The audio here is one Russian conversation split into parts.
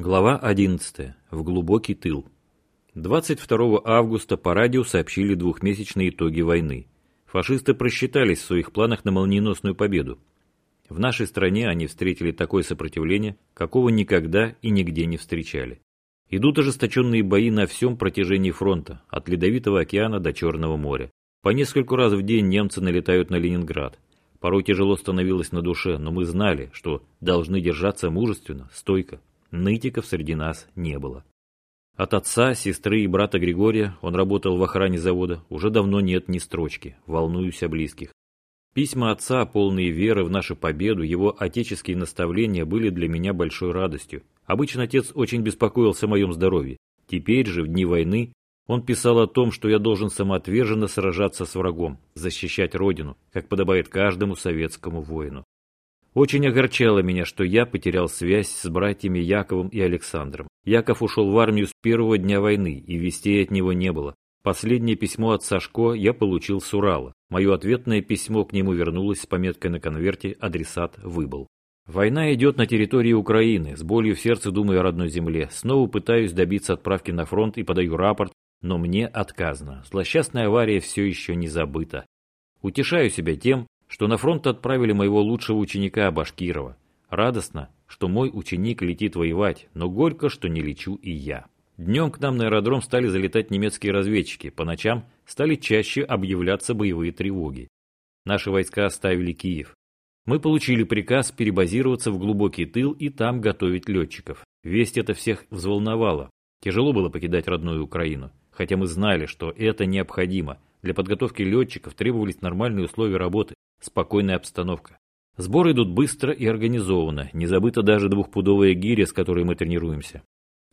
Глава 11. В глубокий тыл. 22 августа по радио сообщили двухмесячные итоги войны. Фашисты просчитались в своих планах на молниеносную победу. В нашей стране они встретили такое сопротивление, какого никогда и нигде не встречали. Идут ожесточенные бои на всем протяжении фронта, от Ледовитого океана до Черного моря. По нескольку раз в день немцы налетают на Ленинград. Порой тяжело становилось на душе, но мы знали, что должны держаться мужественно, стойко. Нытиков среди нас не было. От отца, сестры и брата Григория, он работал в охране завода, уже давно нет ни строчки, волнуюсь о близких. Письма отца, полные веры в нашу победу, его отеческие наставления были для меня большой радостью. Обычно отец очень беспокоился о моем здоровье. Теперь же, в дни войны, он писал о том, что я должен самоотверженно сражаться с врагом, защищать родину, как подобает каждому советскому воину. Очень огорчало меня, что я потерял связь с братьями Яковом и Александром. Яков ушел в армию с первого дня войны, и вестей от него не было. Последнее письмо от Сашко я получил с Урала. Мое ответное письмо к нему вернулось с пометкой на конверте «Адресат выбыл». Война идет на территории Украины, с болью в сердце думаю о родной земле. Снова пытаюсь добиться отправки на фронт и подаю рапорт, но мне отказано. Злосчастная авария все еще не забыта. Утешаю себя тем, что на фронт отправили моего лучшего ученика Башкирова. Радостно, что мой ученик летит воевать, но горько, что не лечу и я. Днем к нам на аэродром стали залетать немецкие разведчики, по ночам стали чаще объявляться боевые тревоги. Наши войска оставили Киев. Мы получили приказ перебазироваться в глубокий тыл и там готовить летчиков. Весть это всех взволновала. Тяжело было покидать родную Украину, хотя мы знали, что это необходимо. Для подготовки летчиков требовались нормальные условия работы, Спокойная обстановка. Сборы идут быстро и организованно, не забыта даже двухпудовая гиря, с которой мы тренируемся.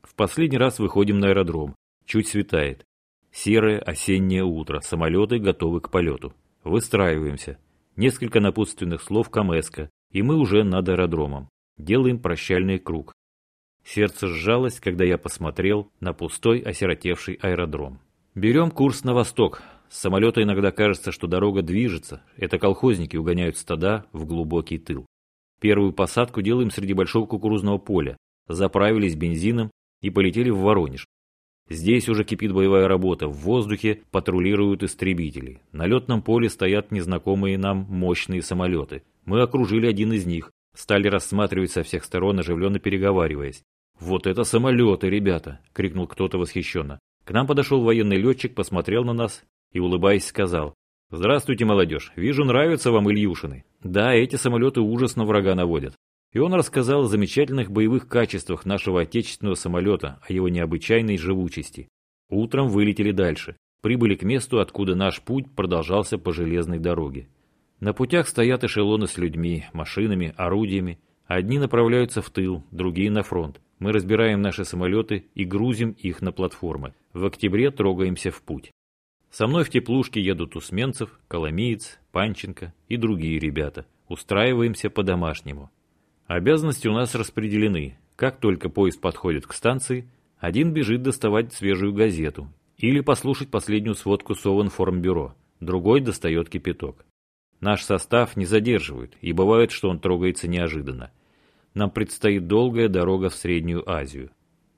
В последний раз выходим на аэродром. Чуть светает. Серое осеннее утро, самолеты готовы к полету. Выстраиваемся. Несколько напутственных слов Камеска, и мы уже над аэродромом. Делаем прощальный круг. Сердце сжалось, когда я посмотрел на пустой осиротевший аэродром. Берем курс на восток, с самолета иногда кажется, что дорога движется. Это колхозники угоняют стада в глубокий тыл. Первую посадку делаем среди большого кукурузного поля. Заправились бензином и полетели в Воронеж. Здесь уже кипит боевая работа, в воздухе патрулируют истребители. На летном поле стоят незнакомые нам мощные самолеты. Мы окружили один из них, стали рассматривать со всех сторон, оживленно переговариваясь. «Вот это самолеты, ребята!» — крикнул кто-то восхищенно. К нам подошел военный летчик, посмотрел на нас и, улыбаясь, сказал. «Здравствуйте, молодежь. Вижу, нравятся вам Ильюшины. Да, эти самолеты ужасно врага наводят». И он рассказал о замечательных боевых качествах нашего отечественного самолета, о его необычайной живучести. Утром вылетели дальше. Прибыли к месту, откуда наш путь продолжался по железной дороге. На путях стоят эшелоны с людьми, машинами, орудиями. Одни направляются в тыл, другие на фронт. Мы разбираем наши самолеты и грузим их на платформы. В октябре трогаемся в путь. Со мной в теплушке едут Усменцев, Коломиец, Панченко и другие ребята. Устраиваемся по-домашнему. Обязанности у нас распределены. Как только поезд подходит к станции, один бежит доставать свежую газету или послушать последнюю сводку Совинформбюро, другой достает кипяток. Наш состав не задерживают, и бывает, что он трогается неожиданно. Нам предстоит долгая дорога в Среднюю Азию.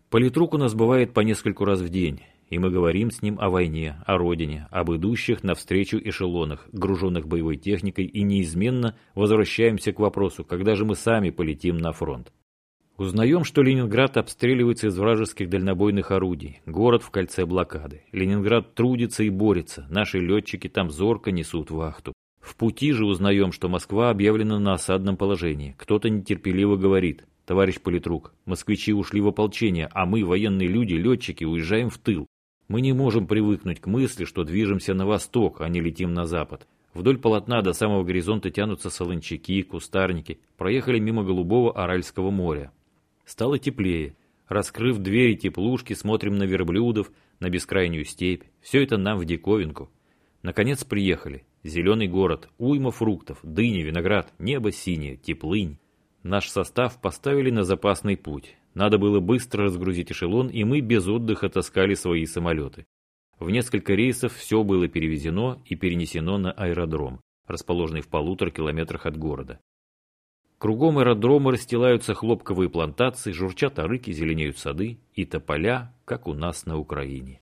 Политрук у нас бывает по нескольку раз в день, и мы говорим с ним о войне, о родине, об идущих навстречу эшелонах, груженных боевой техникой, и неизменно возвращаемся к вопросу, когда же мы сами полетим на фронт. Узнаем, что Ленинград обстреливается из вражеских дальнобойных орудий, город в кольце блокады. Ленинград трудится и борется, наши летчики там зорко несут вахту. В пути же узнаем, что Москва объявлена на осадном положении. Кто-то нетерпеливо говорит, товарищ политрук, москвичи ушли в ополчение, а мы, военные люди, летчики, уезжаем в тыл. Мы не можем привыкнуть к мысли, что движемся на восток, а не летим на запад. Вдоль полотна до самого горизонта тянутся солончаки, кустарники. Проехали мимо голубого Аральского моря. Стало теплее. Раскрыв двери теплушки, смотрим на верблюдов, на бескрайнюю степь. Все это нам в диковинку. Наконец приехали. Зеленый город, уйма фруктов, дыни, виноград, небо синее, теплынь. Наш состав поставили на запасный путь. Надо было быстро разгрузить эшелон, и мы без отдыха таскали свои самолеты. В несколько рейсов все было перевезено и перенесено на аэродром, расположенный в полутора километрах от города. Кругом аэродрома расстилаются хлопковые плантации, журчат арыки, зеленеют сады и тополя, как у нас на Украине.